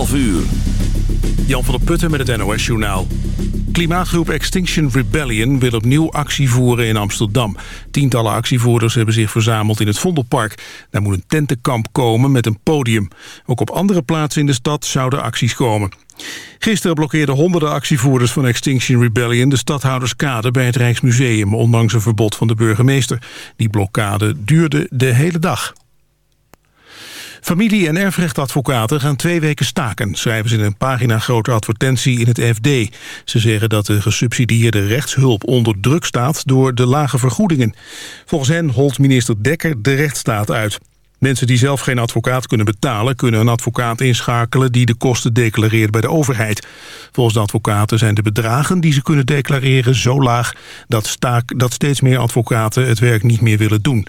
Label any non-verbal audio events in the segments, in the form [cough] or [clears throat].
11 uur. Jan van der Putten met het NOS-journaal. Klimaatgroep Extinction Rebellion wil opnieuw actie voeren in Amsterdam. Tientallen actievoerders hebben zich verzameld in het Vondelpark. Daar moet een tentenkamp komen met een podium. Ook op andere plaatsen in de stad zouden acties komen. Gisteren blokkeerden honderden actievoerders van Extinction Rebellion... de stadhouderskade bij het Rijksmuseum, ondanks een verbod van de burgemeester. Die blokkade duurde de hele dag. Familie- en erfrechtadvocaten gaan twee weken staken... schrijven ze in een pagina grote advertentie in het FD. Ze zeggen dat de gesubsidieerde rechtshulp onder druk staat... door de lage vergoedingen. Volgens hen holt minister Dekker de rechtsstaat uit. Mensen die zelf geen advocaat kunnen betalen... kunnen een advocaat inschakelen die de kosten declareert bij de overheid. Volgens de advocaten zijn de bedragen die ze kunnen declareren zo laag... dat, staak, dat steeds meer advocaten het werk niet meer willen doen.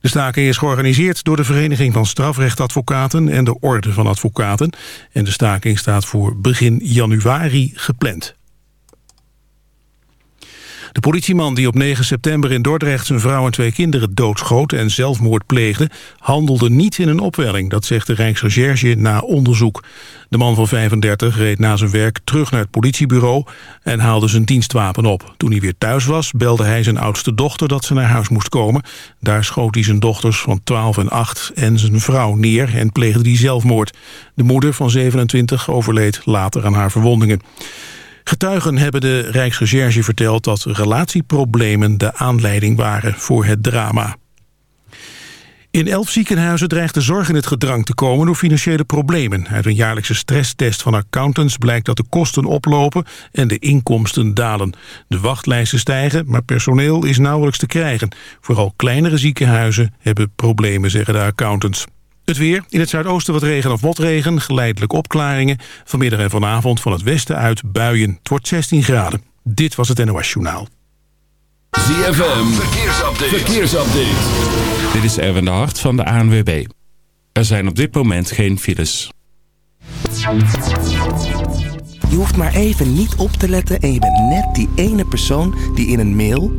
De staking is georganiseerd door de Vereniging van Strafrechtadvocaten en de Orde van Advocaten. En de staking staat voor begin januari gepland. De politieman die op 9 september in Dordrecht zijn vrouw en twee kinderen doodschoot en zelfmoord pleegde, handelde niet in een opwelling, dat zegt de Rijksrecherche na onderzoek. De man van 35 reed na zijn werk terug naar het politiebureau en haalde zijn dienstwapen op. Toen hij weer thuis was, belde hij zijn oudste dochter dat ze naar huis moest komen. Daar schoot hij zijn dochters van 12 en 8 en zijn vrouw neer en pleegde die zelfmoord. De moeder van 27 overleed later aan haar verwondingen. Getuigen hebben de Rijksrecherche verteld dat relatieproblemen de aanleiding waren voor het drama. In elf ziekenhuizen dreigt de zorg in het gedrang te komen door financiële problemen. Uit een jaarlijkse stresstest van accountants blijkt dat de kosten oplopen en de inkomsten dalen. De wachtlijsten stijgen, maar personeel is nauwelijks te krijgen. Vooral kleinere ziekenhuizen hebben problemen, zeggen de accountants. Het weer. In het zuidoosten wat regen of motregen. Geleidelijk opklaringen. Vanmiddag en vanavond van het westen uit buien. Het wordt 16 graden. Dit was het NOS Journaal. ZFM. Verkeersupdate. Verkeersupdate. Dit is Erwin de Hart van de ANWB. Er zijn op dit moment geen files. Je hoeft maar even niet op te letten en je bent net die ene persoon die in een mail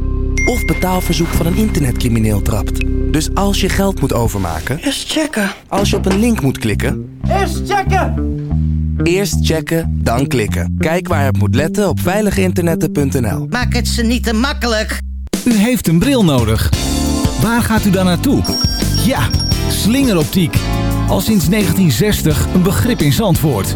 of betaalverzoek van een internetcrimineel trapt. Dus als je geld moet overmaken... Eerst checken. Als je op een link moet klikken... Eerst checken! Eerst checken, dan klikken. Kijk waar je op moet letten op veiliginternetten.nl. Maak het ze niet te makkelijk. U heeft een bril nodig. Waar gaat u dan naartoe? Ja, slingeroptiek. Al sinds 1960 een begrip in Zandvoort.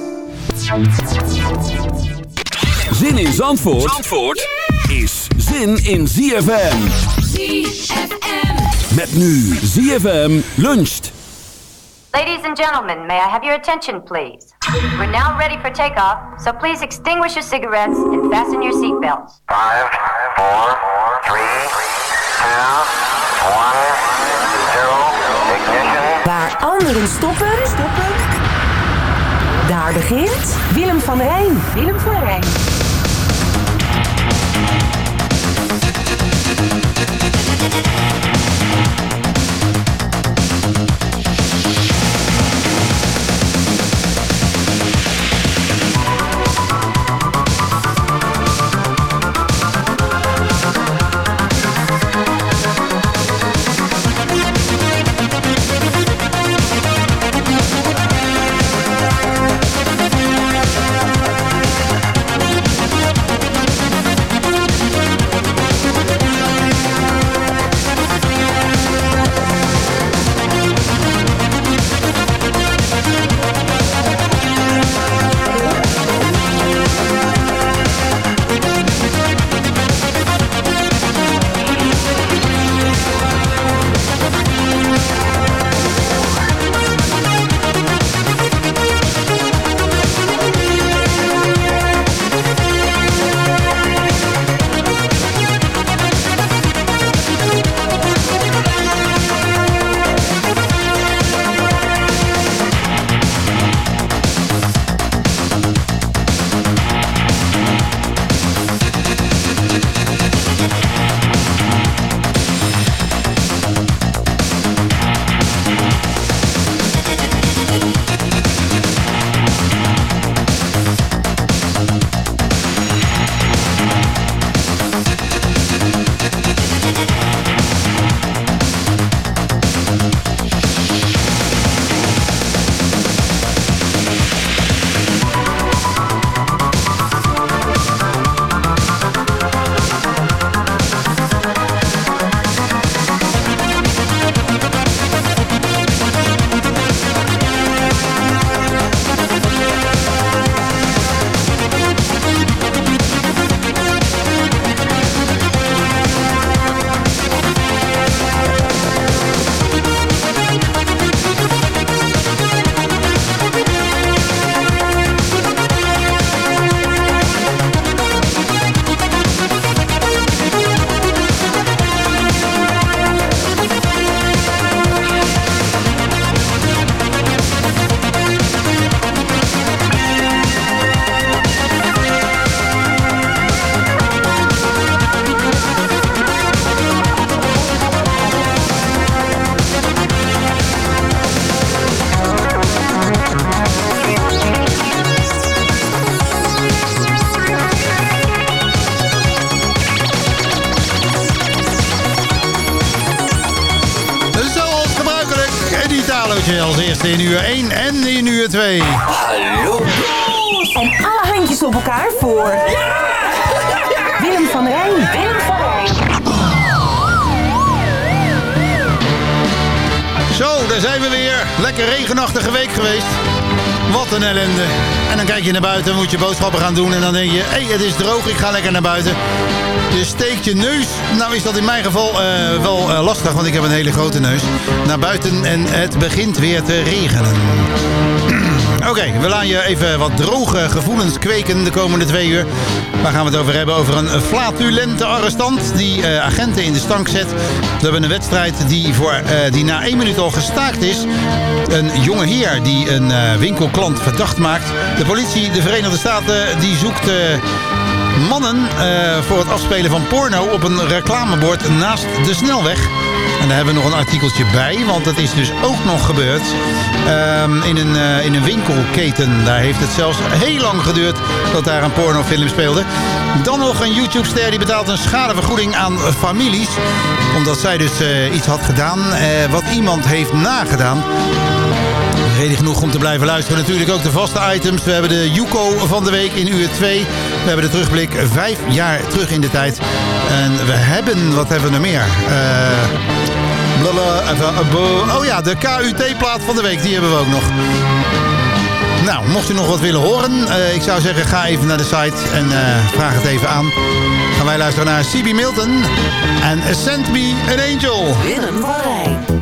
Zin in Zandvoort, Zandvoort is zin in ZFM. ZFM. Met nu ZFM luncht. Ladies and gentlemen, may I have your attention, please? We're now ready for takeoff, so please extinguish your cigarettes and fasten your seatbelts. Five, four, three, two, one, zero, ignition. Waar anderen stoppen, stoppen. Daar begint Willem van Rijn. Willem van Rijn. Italootje als eerste in uur 1 en in uur 2. Hallo. En alle handjes op elkaar voor... Willem van Rijn. Willem van Rijn. Zo, daar zijn we weer. Lekker regenachtige week geweest. Wat een ellende. En dan kijk je naar buiten, moet je boodschappen gaan doen... en dan denk je, hé, hey, het is droog, ik ga lekker naar buiten. Je steekt je neus. Nou is dat in mijn geval eh, wel eh, lastig, want ik heb een hele grote neus. Naar buiten en het begint weer te regenen. [clears throat] Oké, we laten je even wat droge gevoelens kweken de komende twee uur. Waar gaan we het over hebben? Over een flatulente arrestant die eh, agenten in de stank zet. We hebben een wedstrijd die, voor, die na één minuut al gestaakt is. Een jonge heer die een winkelklant verdacht maakt. De politie, de Verenigde Staten, die zoekt... Mannen voor het afspelen van porno op een reclamebord naast de snelweg. En daar hebben we nog een artikeltje bij, want dat is dus ook nog gebeurd. Ehm, in, een, uh, in een winkelketen. Daar heeft het zelfs heel lang geduurd dat daar een pornofilm speelde. Dan nog een YouTube-ster die betaalt een schadevergoeding aan families. Omdat zij dus uh, iets had gedaan wat iemand heeft nagedaan. Reden genoeg om te blijven luisteren. Natuurlijk ook de vaste items. We hebben de Yuko van de week in uur 2. We hebben de terugblik vijf jaar terug in de tijd. En we hebben, wat hebben we er meer? Uh, oh ja, de KUT-plaat van de week. Die hebben we ook nog. Nou, mocht u nog wat willen horen, uh, ik zou zeggen ga even naar de site en uh, vraag het even aan. Gaan wij luisteren naar C.B. Milton en Send Me an Angel. Willem.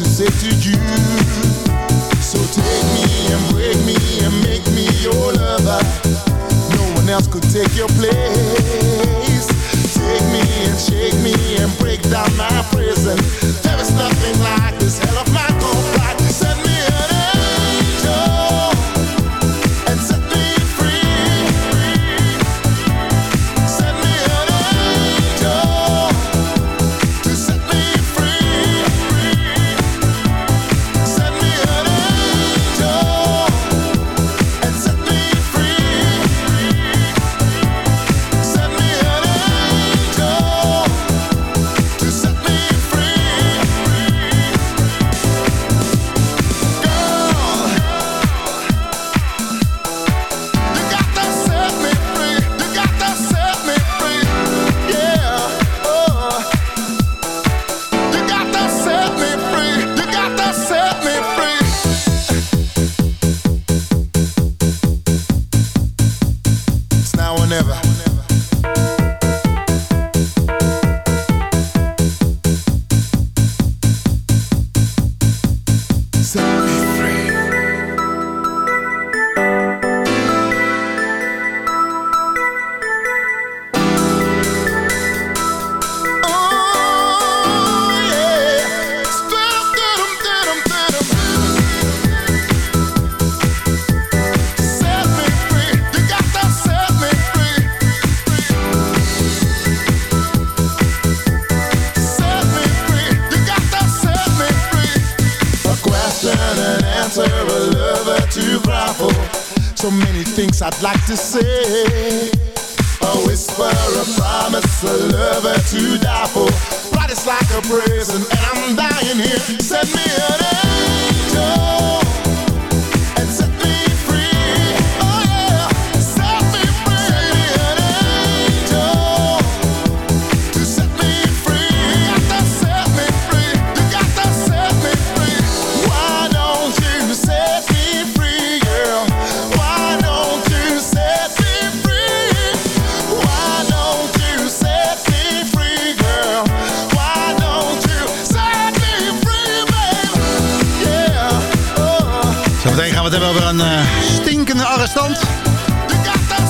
to say to you. So take me and break me and make me your lover. No one else could take your place. Take me and shake me and break down my prison Like to say. A whisper, a promise, a lover to die for. But it's like a prison, and I'm dying here. Send me an angel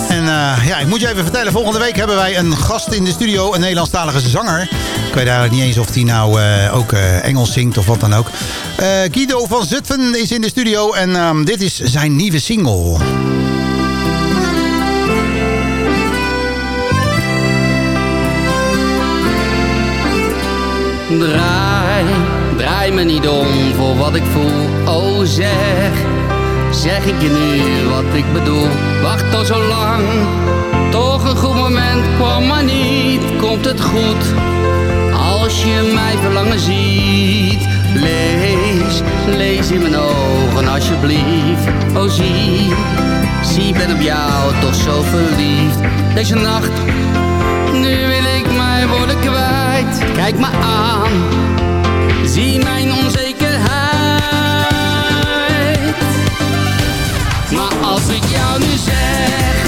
En eh, ja, ik moet je even vertellen. Volgende week hebben wij een gast in de studio. Een Nederlandstalige zanger. Ik weet eigenlijk niet eens of hij nou eh, ook eh, Engels zingt of wat dan ook. Guido van Zutphen is in de studio. En ehm, dit is zijn nieuwe single. Draai, draai me niet om voor wat ik voel. Oh zeg, zeg ik je nu wat ik bedoel. Wacht al zo lang, toch een goed moment kwam maar niet. Komt het goed, als je mij verlangen ziet. Lees, lees in mijn ogen alsjeblieft. Oh zie, zie ben op jou toch zo verliefd. Deze nacht, nu wil ik mij worden kwijt. Kijk me aan, zie mijn. Nu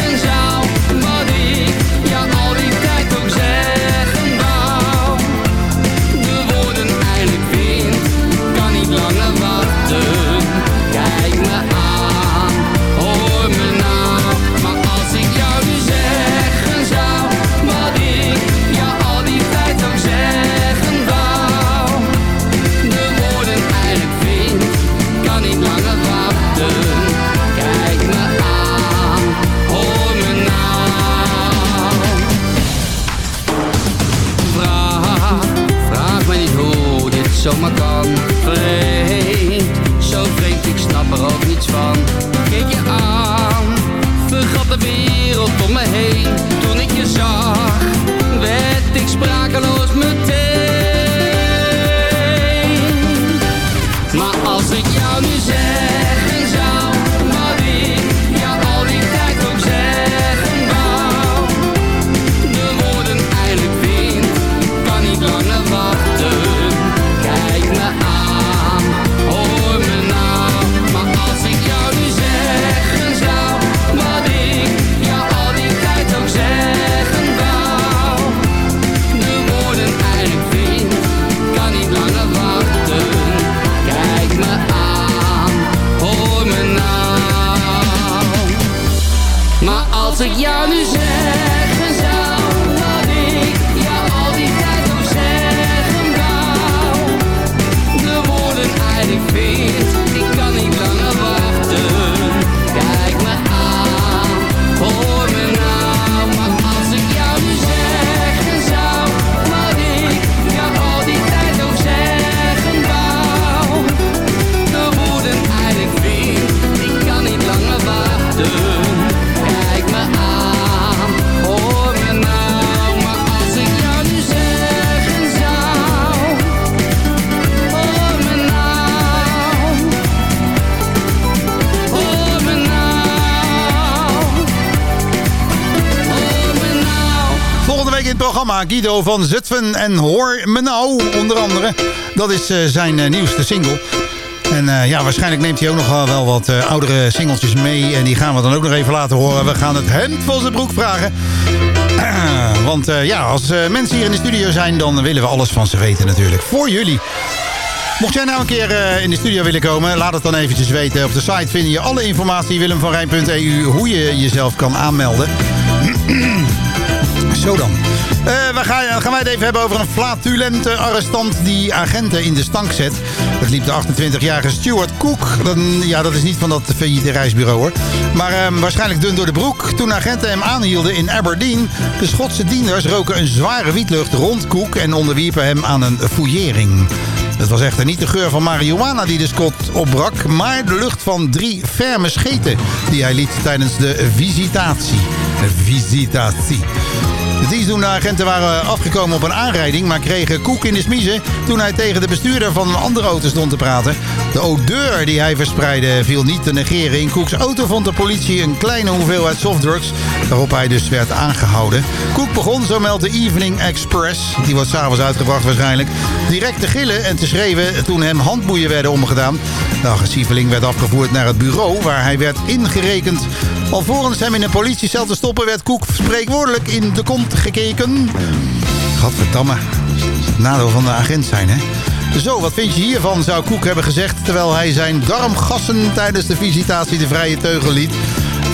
programma Guido van Zutphen en Hoor Me Nou, onder andere. Dat is eh, zijn eh, nieuwste single. En eh, ja, waarschijnlijk neemt hij ook nog wel, wat oudere singeltjes mee. En die gaan we dan ook nog even laten horen. We gaan het hemd van zijn broek vragen. [clears throat] Want ja, als mensen hier in de studio zijn... dan willen we alles van ze weten natuurlijk. Voor jullie. Mocht jij nou een keer in de studio willen komen... laat het dan eventjes weten. Op de site vind je alle informatie. willemvanrijn.eu hoe je jezelf kan aanmelden. [clears throat] Zo dan. Eh, we gaan, gaan wij het even hebben over een flatulente arrestant die agenten in de stank zet. Het liep de 28-jarige Stuart Cook. Dan, ja, dat is niet van dat failliete reisbureau hoor. Maar ehm, waarschijnlijk dun door de broek. Toen agenten hem aanhielden in Aberdeen. De Schotse dieners roken een zware wietlucht rond Cook en onderwierpen hem aan een fouillering. Het was echter niet de geur van marihuana die de Scot opbrak... maar de lucht van drie ferme scheten die hij liet tijdens de visitatie. De visitatie. De dienstdoende agenten waren afgekomen op een aanrijding... maar kregen koek in de smiezen toen hij tegen de bestuurder van een andere auto stond te praten. De odeur die hij verspreidde viel niet te negeren. In Koeks auto vond de politie een kleine hoeveelheid softdrugs... waarop hij dus werd aangehouden. Koek begon, zo meldt de Evening Express... die wordt s'avonds uitgebracht waarschijnlijk... direct te gillen en te schreeuwen toen hem handboeien werden omgedaan. De agressieveling werd afgevoerd naar het bureau... waar hij werd ingerekend... Alvorens hem in een politiecel te stoppen werd Koek spreekwoordelijk in de kont gekeken. Gadverdamme. Nadeel van de agent zijn, hè? Zo, wat vind je hiervan, zou Koek hebben gezegd... terwijl hij zijn darmgassen tijdens de visitatie de vrije teugel liet...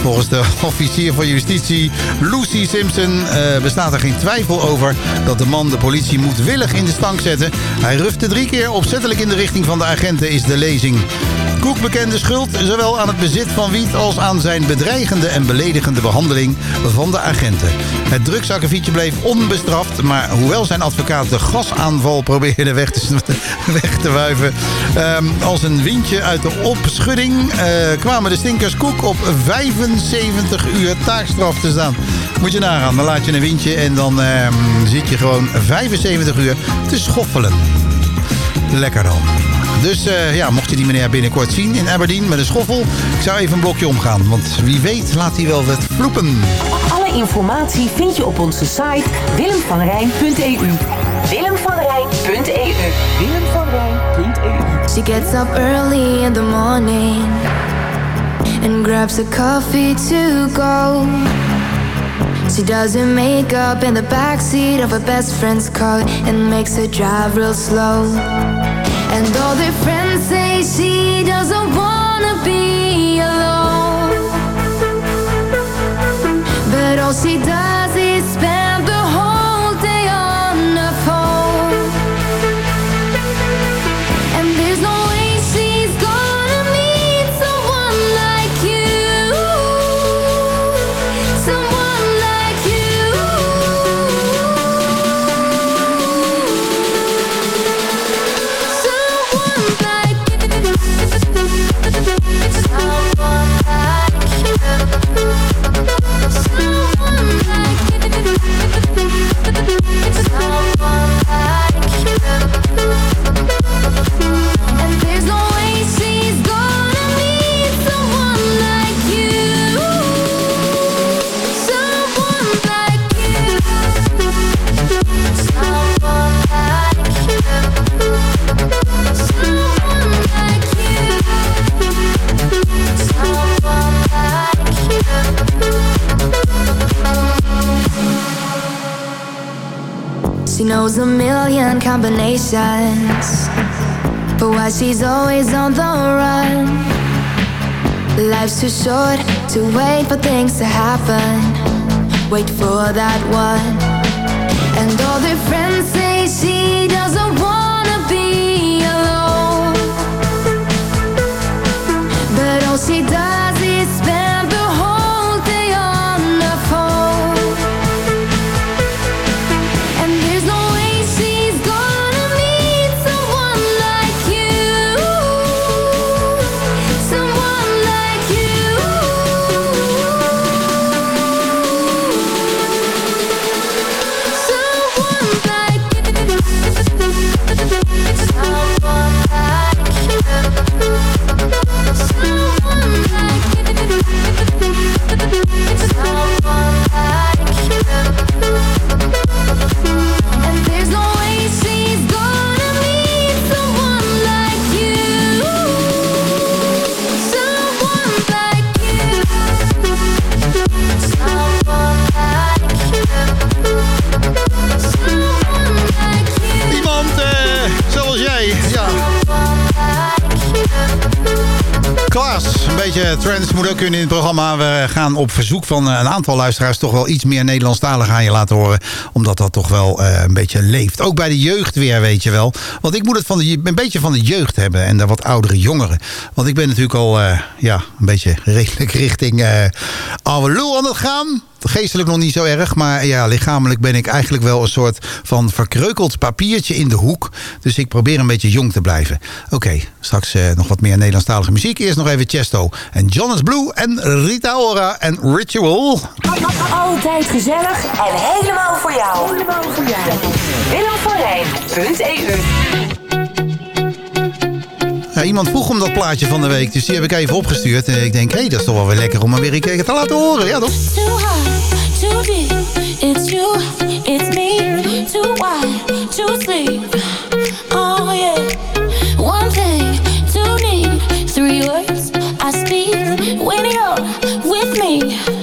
Volgens de [laughs] officier van justitie Lucy Simpson uh, bestaat er geen twijfel over dat de man de politie moedwillig in de stank zetten. Hij rufte drie keer opzettelijk in de richting van de agenten is de lezing. Koek bekende schuld zowel aan het bezit van wiet als aan zijn bedreigende en beledigende behandeling van de agenten. Het drugsakkefietje bleef onbestraft, maar hoewel zijn advocaat de gasaanval probeerde weg te, [laughs] weg te wuiven um, als een windje uit de opschudding, uh, kwamen de stinkers Koek op 75 uur taakstraf te staan. Moet je nagaan, dan laat je een windje en dan um, zit je gewoon 75 uur te schoffelen. Lekker dan. Dus uh, ja, mocht je die meneer binnenkort zien in Aberdeen met een schoffel... ik zou even een blokje omgaan, want wie weet laat hij wel wat vloepen. Alle informatie vind je op onze site willemvanrijn.eu willemvanrijn.eu willemvanrijn.eu She gets up early in the morning And grabs a coffee to go She does her makeup in the backseat of her best friend's car And makes her drive real slow And all their friends say she doesn't wanna be alone. But all she does combinations. But why she's always on the run? Life's too short to wait for things to happen. Wait for that one. And all their friends say she doesn't wanna be alone. But all she does beetje trends moet ook kunnen in het programma. We gaan op verzoek van eh, een aantal luisteraars toch wel iets meer Nederlandstalig aan je laten horen. Omdat dat toch wel eh, een beetje leeft. Ook bij de jeugd weer, weet je wel. Want ik moet het van de, een beetje van de jeugd hebben en de wat oudere jongeren. Want ik ben natuurlijk al eh, ja, een beetje [laughs] redelijk richting uh, aan het gaan. Geestelijk nog niet zo erg, maar ja, lichamelijk ben ik eigenlijk wel een soort van verkreukeld papiertje in de hoek. Dus ik probeer een beetje jong te blijven. Oké, straks uh, nog wat meer Nederlandstalige muziek. Eerst nog even Chesto en Jonas Blue en Rita Ora en Ritual. Altijd gezellig en helemaal voor jou. Helemaal voor jou. Willem van Ja, iemand vroeg om dat plaatje van de week, dus die heb ik even opgestuurd. En ik denk, hé, hey, dat is toch wel weer lekker om hem weer een keer te laten horen. Ja, toch? Oh yeah. One two three words I speak when you're with me,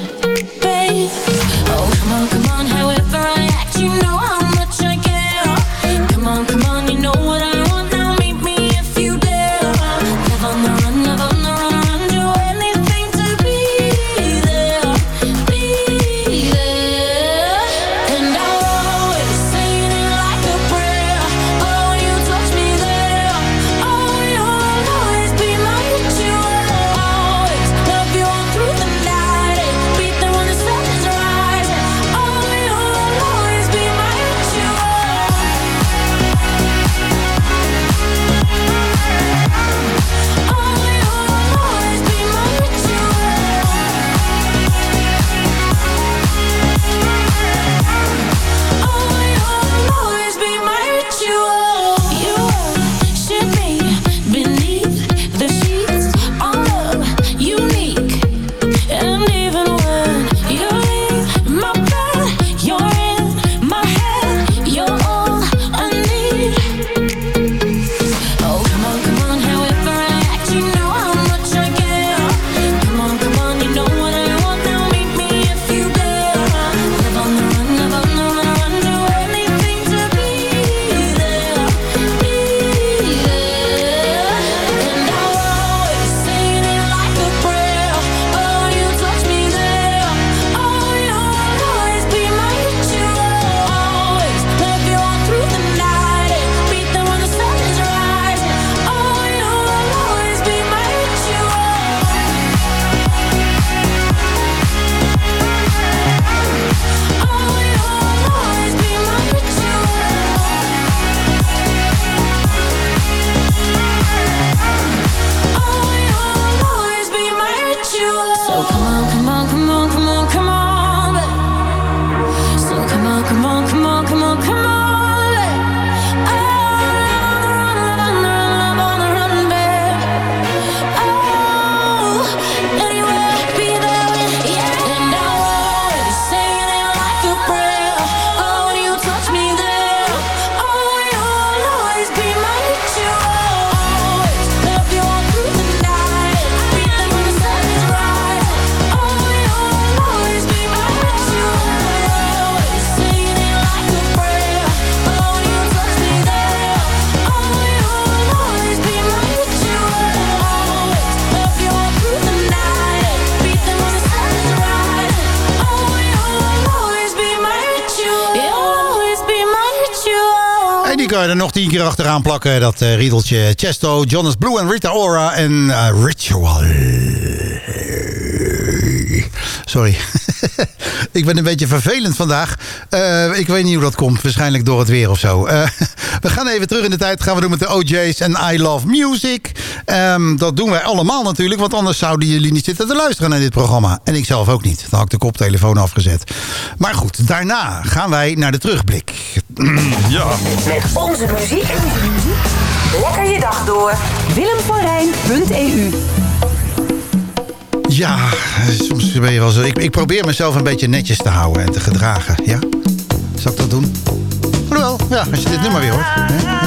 er nog tien keer achteraan plakken. Dat eh, riedeltje Chesto, Jonas Blue en Rita Ora en eh, Ritual. Sorry. [laughs] ik ben een beetje vervelend vandaag. Eh, ik weet niet hoe dat komt. Waarschijnlijk door het weer of zo. Eh, [laughs] we gaan even terug in de tijd. Gaan we doen met de OJ's en I Love Music. Ehm, dat doen wij allemaal natuurlijk. Want anders zouden jullie niet zitten te luisteren naar dit programma. En ik zelf ook niet. Dan had ik de koptelefoon afgezet. Maar goed, daarna gaan wij naar de terugblik. [clears throat] ja. Met onze muziek. Lekker je dag door. Willemvanrijn.eu Ja, soms ben je wel zo. Ik, ik probeer mezelf een beetje netjes te houden en te gedragen. Ja? Zal ik dat doen? Alhoewel, ja, als je dit nummer weer hoort. hè?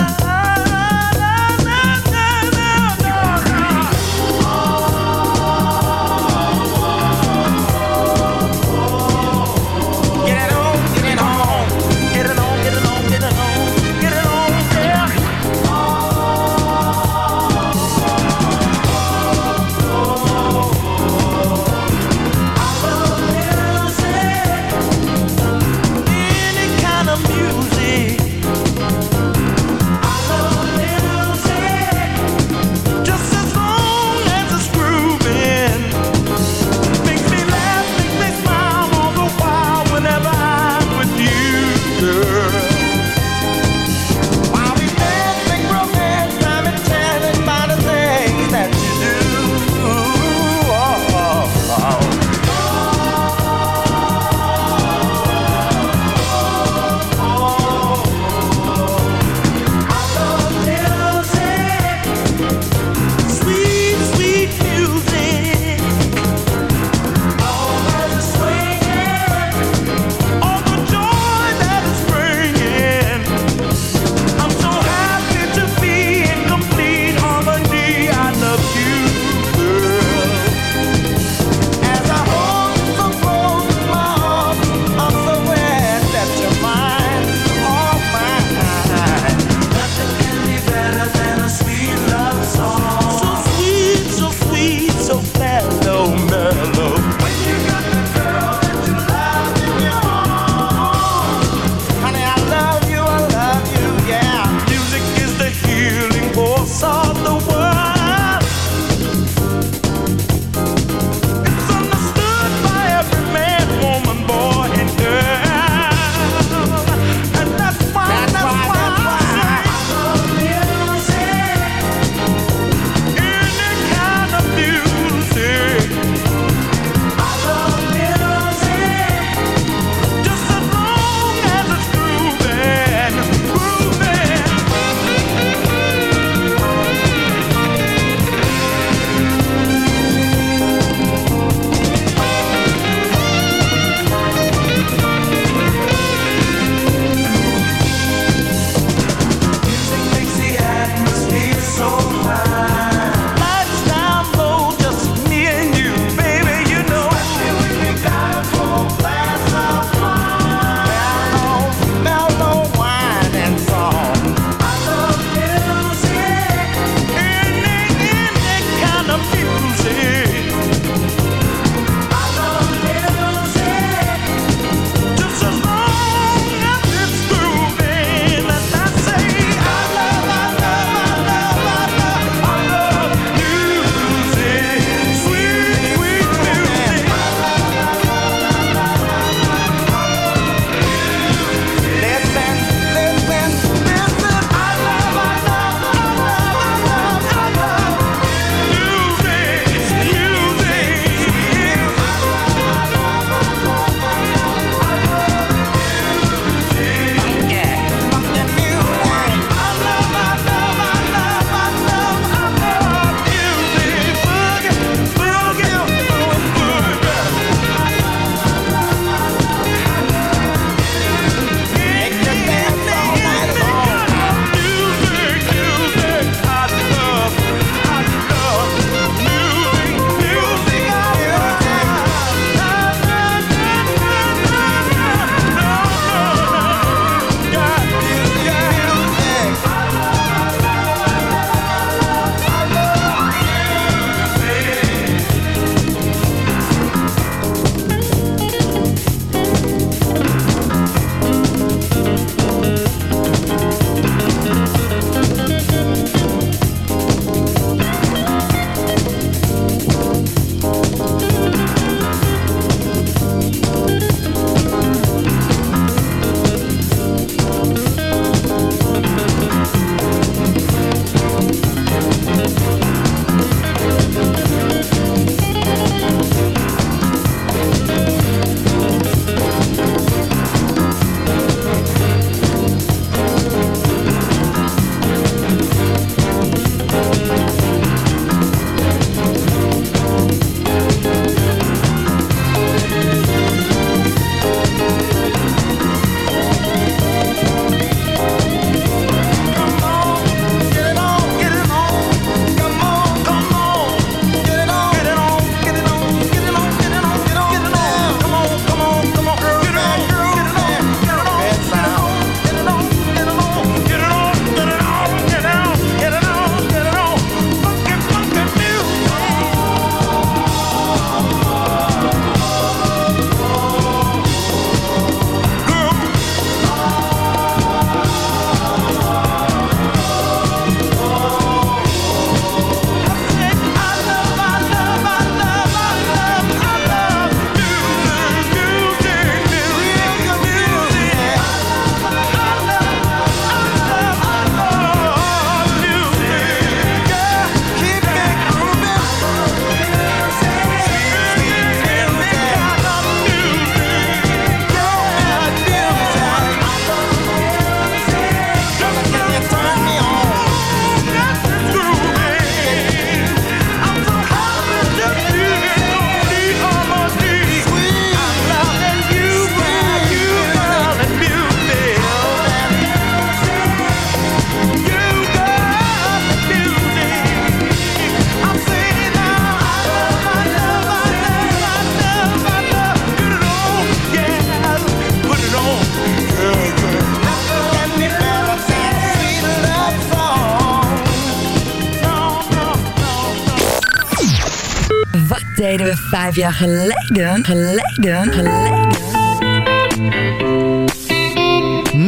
Deden we vijf jaar geleden. Geleden, geleden.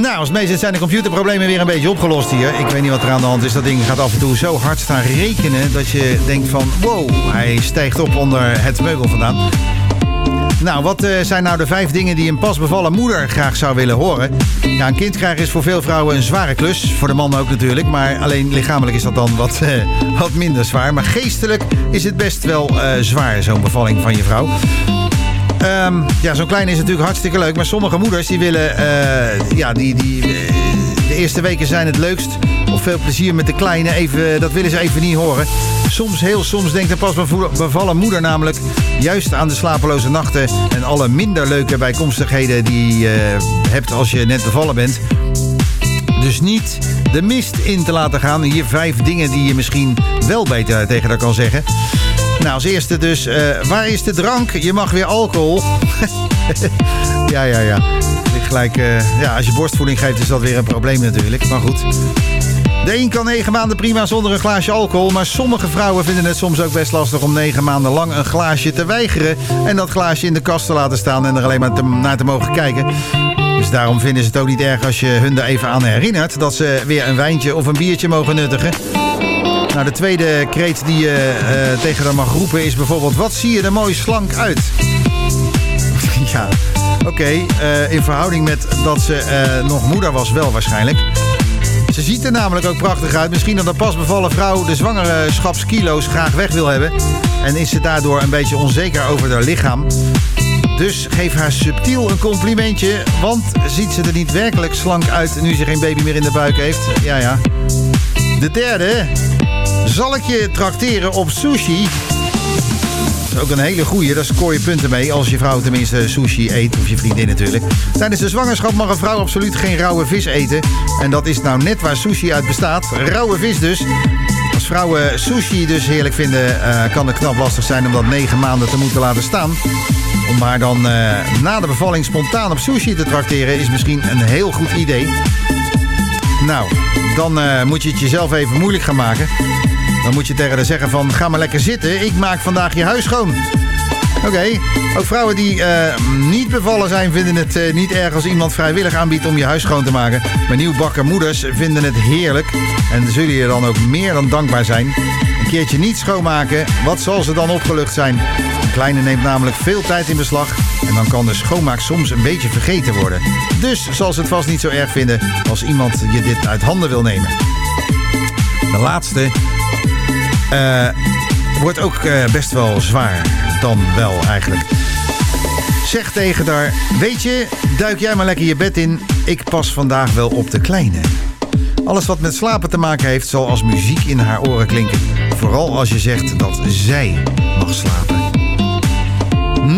Nou, als meestal zijn de computerproblemen weer een beetje opgelost hier. Ik weet niet wat er aan de hand is. Dat ding gaat af en toe zo hard staan rekenen... dat je denkt van, wow, hij stijgt op onder het meubel vandaan. Nou, wat eh, zijn nou de vijf dingen die een pasbevallen moeder graag zou willen horen? Ja, een kind krijgen is voor veel vrouwen een zware klus. Voor de man ook natuurlijk. Maar alleen lichamelijk is dat dan wat, eh, wat minder zwaar. Maar geestelijk is het best wel eh, zwaar, zo'n bevalling van je vrouw. Ehm, ja, zo'n klein is natuurlijk hartstikke leuk. Maar sommige moeders die willen... ja, die, die, eerste weken zijn het leukst. Of veel plezier met de kleine. Even, dat willen ze even niet horen. Soms, heel soms denkt een pas bevallen moeder namelijk... juist aan de slapeloze nachten... en alle minder leuke bijkomstigheden die je hebt als je net bevallen bent. Dus niet de mist in te laten gaan. Hier vijf dingen die je misschien wel beter tegen haar kan zeggen. Nou, als eerste dus, eh, waar is de drank? Je mag weer alcohol. [laughs] ja, ja, ja. Gelijk, eh, ja. Als je borstvoeding geeft is dat weer een probleem natuurlijk. Maar goed. De een kan negen maanden prima zonder een glaasje alcohol. Maar sommige vrouwen vinden het soms ook best lastig om negen maanden lang een glaasje te weigeren. En dat glaasje in de kast te laten staan en er alleen maar naar te mogen kijken. Dus daarom vinden ze het ook niet erg als je hun er even aan herinnert dat ze weer een wijntje of een biertje mogen nuttigen. Nou, de tweede kreet die je eh, tegen haar mag roepen is bijvoorbeeld... Wat zie je er mooi slank uit? [laughs] ja, oké. eh, in verhouding met dat ze eh, nog moeder was wel waarschijnlijk. Ze ziet er namelijk ook prachtig uit. Misschien dat een pasbevallen vrouw de zwangerschapskilo's graag weg wil hebben. En is ze daardoor een beetje onzeker over haar lichaam. Dus geef haar subtiel een complimentje. Want ziet ze er niet werkelijk slank uit nu ze geen baby meer in de buik heeft? Ja, ja. De derde. Zal ik je trakteren op sushi? Ook een hele goeie, daar scoor je punten mee. Als je vrouw tenminste sushi eet, of je vriendin natuurlijk. Tijdens de zwangerschap mag een vrouw absoluut geen rauwe vis eten. En dat is nou net waar sushi uit bestaat. Rauwe vis dus. Als vrouwen sushi dus heerlijk vinden, eh, kan het knap lastig zijn om dat negen maanden te moeten laten staan. Om haar dan eh, na de bevalling spontaan op sushi te trakteren is misschien een heel goed idee. Nou, dan eh, moet je het jezelf even moeilijk gaan maken. Dan moet je tegen haar zeggen van, ga maar lekker zitten. Ik maak vandaag je huis schoon. Oké, ook vrouwen die eh, niet bevallen zijn vinden het eh, niet erg als iemand vrijwillig aanbiedt om je huis schoon te maken. Maar nieuwbakken moeders vinden het heerlijk en zullen je dan ook meer dan dankbaar zijn. Een keertje niet schoonmaken, wat zal ze dan opgelucht zijn? Een kleine neemt namelijk veel tijd in beslag en dan kan de schoonmaak soms een beetje vergeten worden. Dus zal ze het vast niet zo erg vinden als iemand je dit uit handen wil nemen. De laatste eh, wordt ook eh, best wel zwaar. Dan wel eigenlijk. Zeg tegen haar, weet je, duik jij maar lekker je bed in. Ik pas vandaag wel op de kleine. Alles wat met slapen te maken heeft, zal als muziek in haar oren klinken. Vooral als je zegt dat zij mag slapen.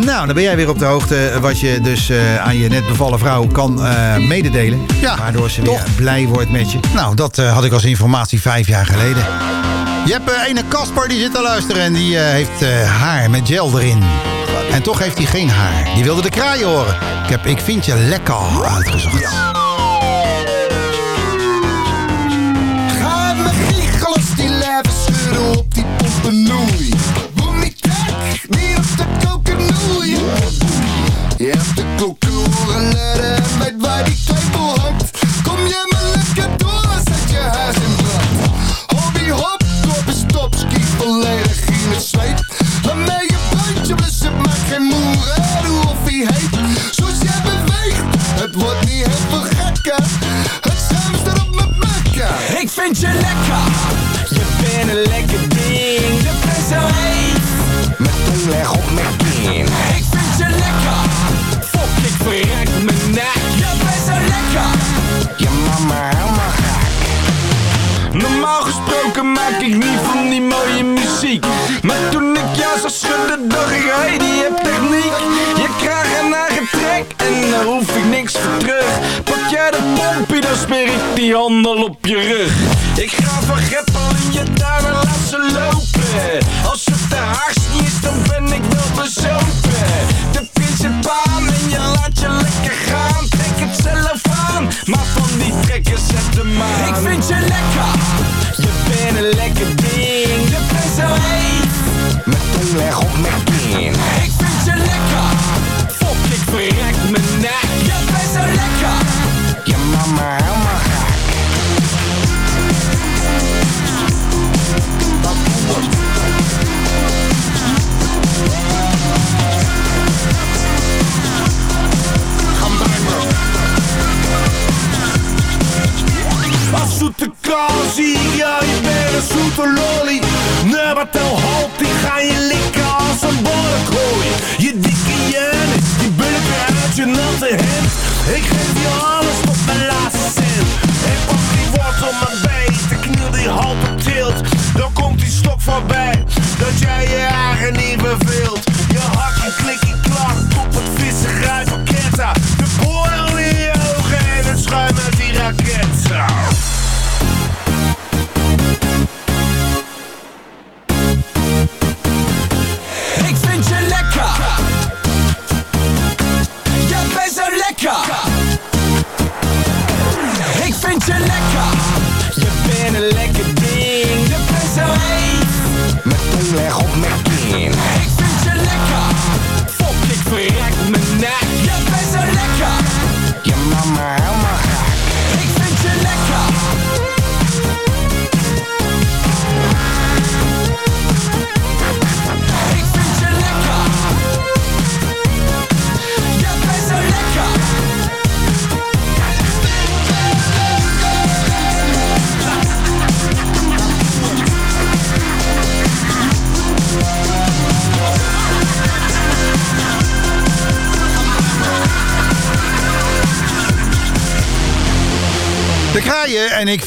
Nou, dan ben jij weer op de hoogte wat je dus eh, aan je net bevallen vrouw kan eh, mededelen. Ja, waardoor ze weer blij wordt met je. Nou, dat eh, had ik als informatie vijf jaar geleden. Je hebt eh, ene Kasper die zit te luisteren en die eh, heeft eh, haar met gel erin. En toch heeft hij geen haar. Die wilde de kraaien horen. Ik heb Ik vind je lekker uitgezocht.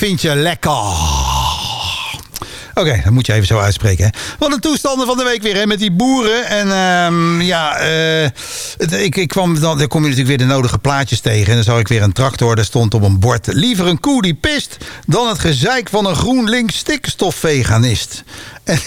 Vind je lekker. Oké, dat moet je even zo uitspreken. Hè. Wat een toestanden van de week weer hè, met die boeren. En ehm, ja, het- ik, ik kwam dan, dan kom je natuurlijk weer de nodige plaatjes tegen. En dan zag ik weer een tractor. Daar stond op een bord: liever een koe die pist. dan het gezeik van een GroenLinks stikstofveganist. [laughs] En,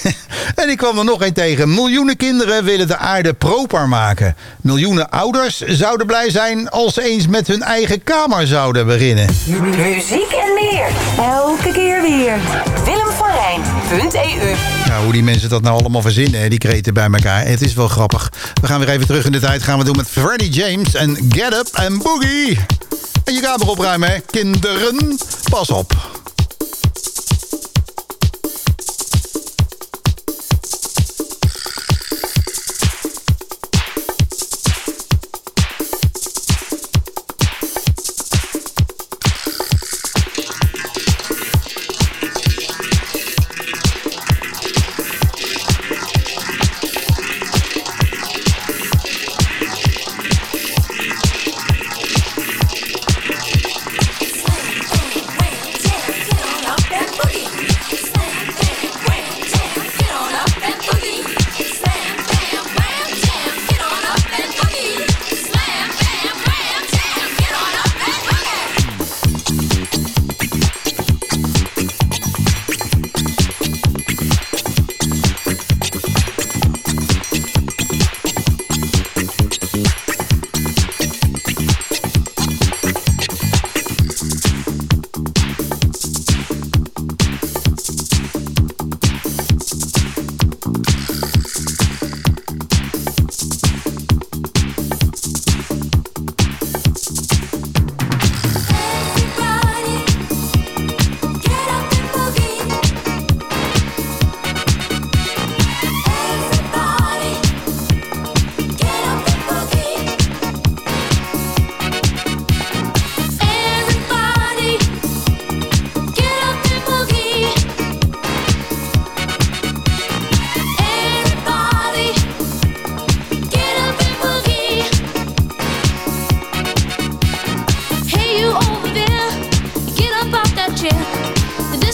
en ik kwam er nog een tegen. Miljoenen kinderen willen de aarde proper maken. Miljoenen ouders zouden blij zijn als ze eens met hun eigen kamer zouden beginnen. Muziek en meer. Elke keer weer. Willem van Rijn.eu Nou, hoe die mensen dat nou allemaal verzinnen, die kreten bij elkaar. Het is wel grappig. We gaan weer even terug in de tijd. Gaan we doen met Freddie James en Get Up and Boogie. En je kamer opruimen, hè. kinderen. Pas op.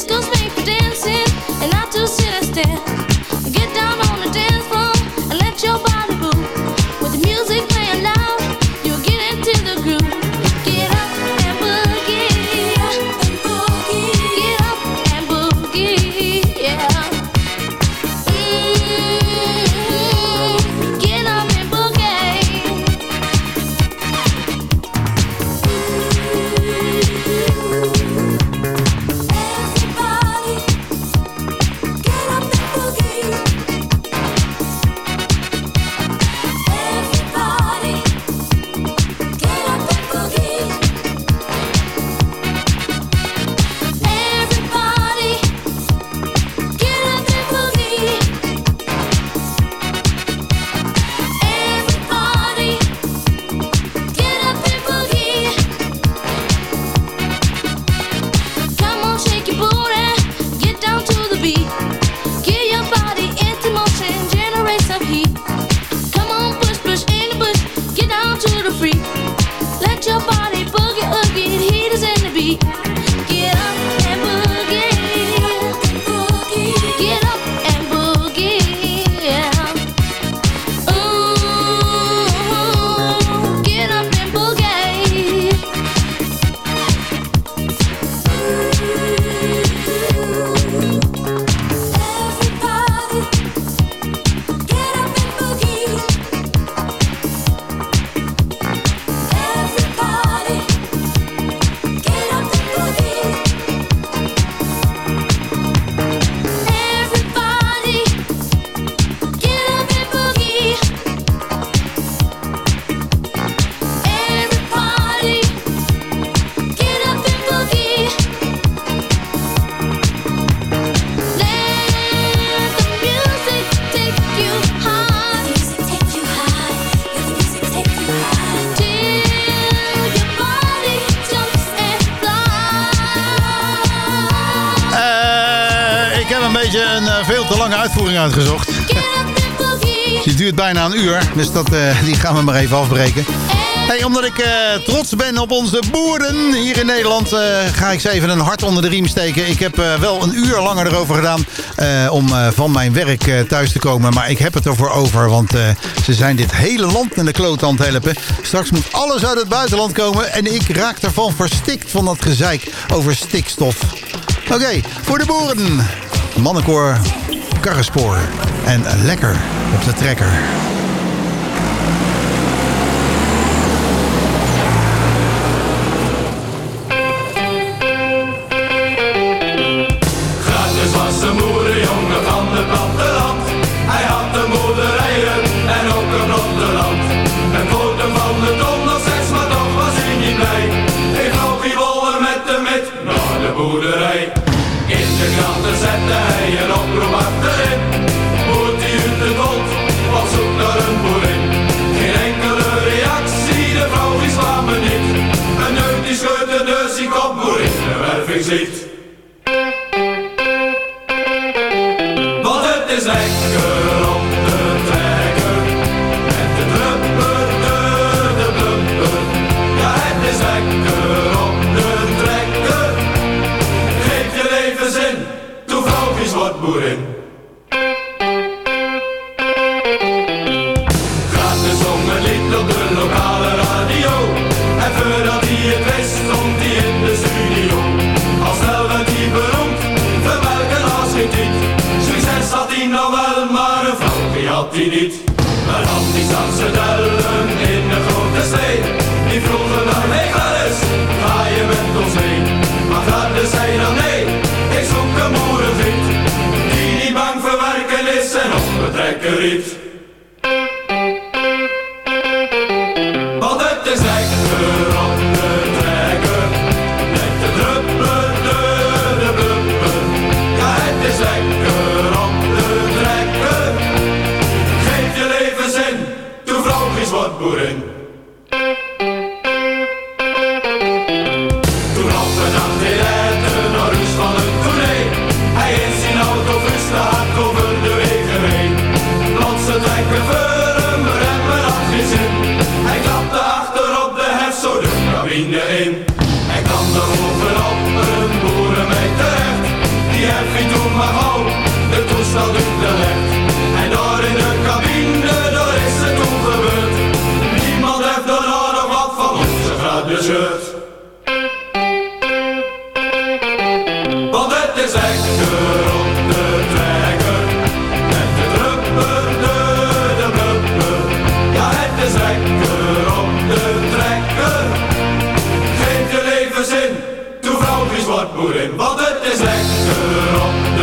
discos uitvoering uitgezocht. Die duurt bijna een uur, dus dat, eh, die gaan we maar even afbreken. Hey, omdat ik eh, trots ben op onze boeren hier in Nederland... eh, ga ik ze even een hart onder de riem steken. Ik heb wel een uur langer erover gedaan... om van mijn werk thuis te komen. Maar ik heb het ervoor over, want ze zijn dit hele land in de kloot aan het helpen. Straks moet alles uit het buitenland komen... en ik raak ervan verstikt van dat gezeik over stikstof. Oké, voor de boeren. Mannenkoor, karrespoor en lekker op de trekker.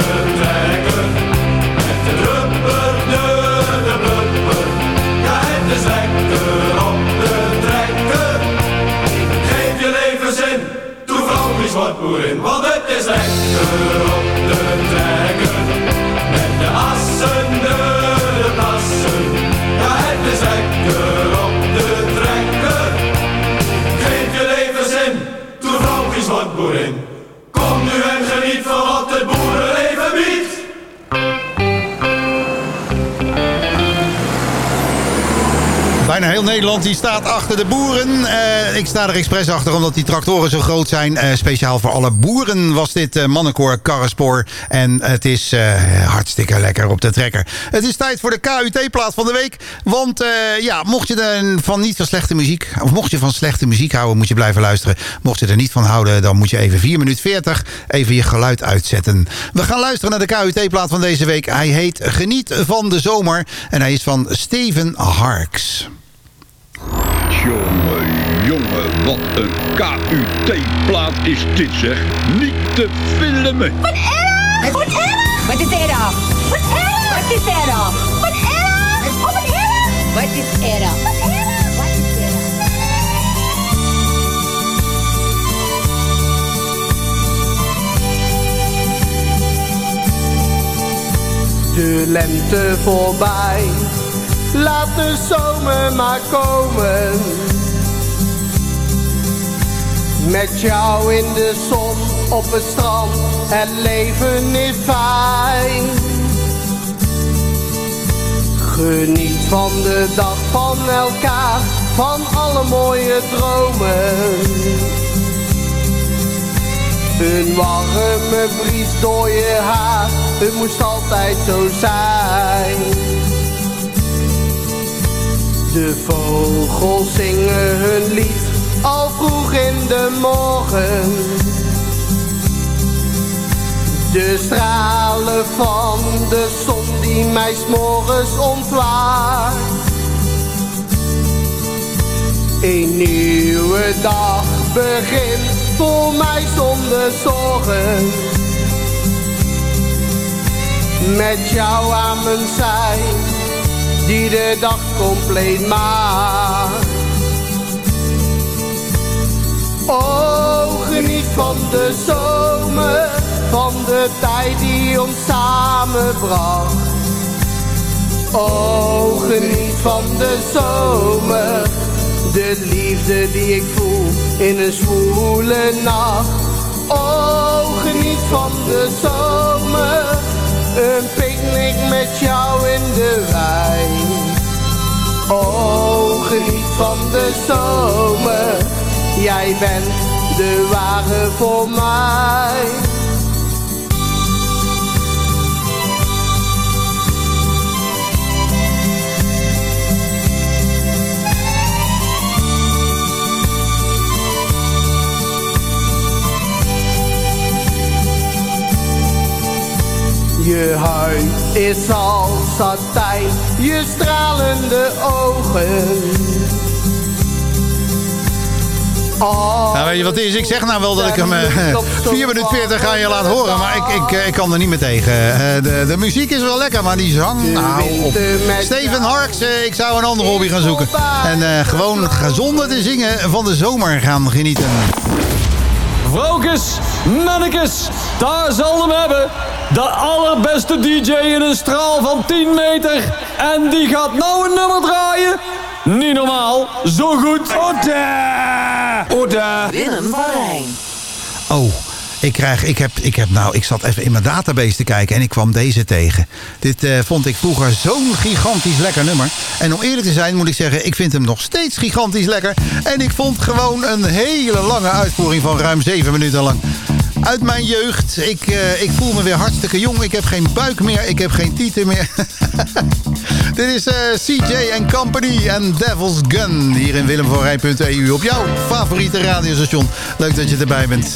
Om Nederland die staat achter de boeren. Eh, ik sta er expres achter omdat die tractoren zo groot zijn. Eh, speciaal voor alle boeren was dit uh, mannenkoor Karrespoor. En het is hartstikke lekker op de trekker. Het is tijd voor de KUT-plaat van de week. Want ja, mocht je er van niet van slechte muziek... of mocht je van slechte muziek houden, moet je blijven luisteren. Mocht je er niet van houden, dan moet je even 4 minuten 40 even je geluid uitzetten. We gaan luisteren naar de KUT-plaat van deze week. Hij heet Geniet van de Zomer. En hij is van Steven Harks. Jongen, jongen, wat een KUT-plaat is dit zeg. Niet te filmen. Wat erg! Wat erg! Wat is erg? Wat erg! Wat is erg? Wat erg! Oh, wat erg! Wat is erg? Wat erg! De lente voorbij, laat de zomer maar komen. Met jou in de zon op het strand, het leven is fijn. Geniet van de dag van elkaar, van alle mooie dromen. Een warme bries door je haar, het moest altijd zo zijn. De vogels zingen hun lied al vroeg in de morgen. De stralen van de zon die mij s'morgens ontwaart. Een nieuwe dag begint voor mij zonder zorgen. Met jou aan mijn zij, die de dag compleet maakt. Oh, geniet van de zomer, van de tijd die ons samenbracht. Oh, geniet van de zomer, de liefde die ik voel in een zwoele nacht. Oh, geniet van de zomer, een picknick met jou in de wijn. Geniet van de zomer, jij bent de ware voor mij. Je huid is als satijn, je stralende ogen. Oh, Nou, weet je wat het is? Ik zeg nou wel dat ik hem eh, 4 minuten 40 ga je laten horen. Maar ik, ik, eh, ik kan er niet meer tegen. Eh, de, de muziek is wel lekker, maar die zang... Nou, op. Steven Harks, eh, ik zou een andere hobby gaan zoeken. En eh, gewoon gezonder te zingen van de zomer gaan genieten. Vrouwkes, mannekes, daar zal hem hebben. De allerbeste DJ in een straal van 10 meter. En die gaat nou een nummer draaien. Niet normaal, zo goed. Oda! Oda! Willem van. Oh, ik, krijg, ik, heb, ik, heb, nou, ik zat even in mijn database te kijken en ik kwam deze tegen. Dit eh, vond ik vroeger zo'n gigantisch lekker nummer. En om eerlijk te zijn moet ik zeggen, ik vind hem nog steeds gigantisch lekker. En ik vond gewoon een hele lange uitvoering van ruim 7 minuten lang. Uit mijn jeugd. Ik, eh, ik voel me weer hartstikke jong. Ik heb geen buik meer. Ik heb geen tieten meer. [laughs] Dit is eh, CJ Company en Devil's Gun. Hier in willemvanrij.eu op jouw favoriete radiostation. Leuk dat je erbij bent.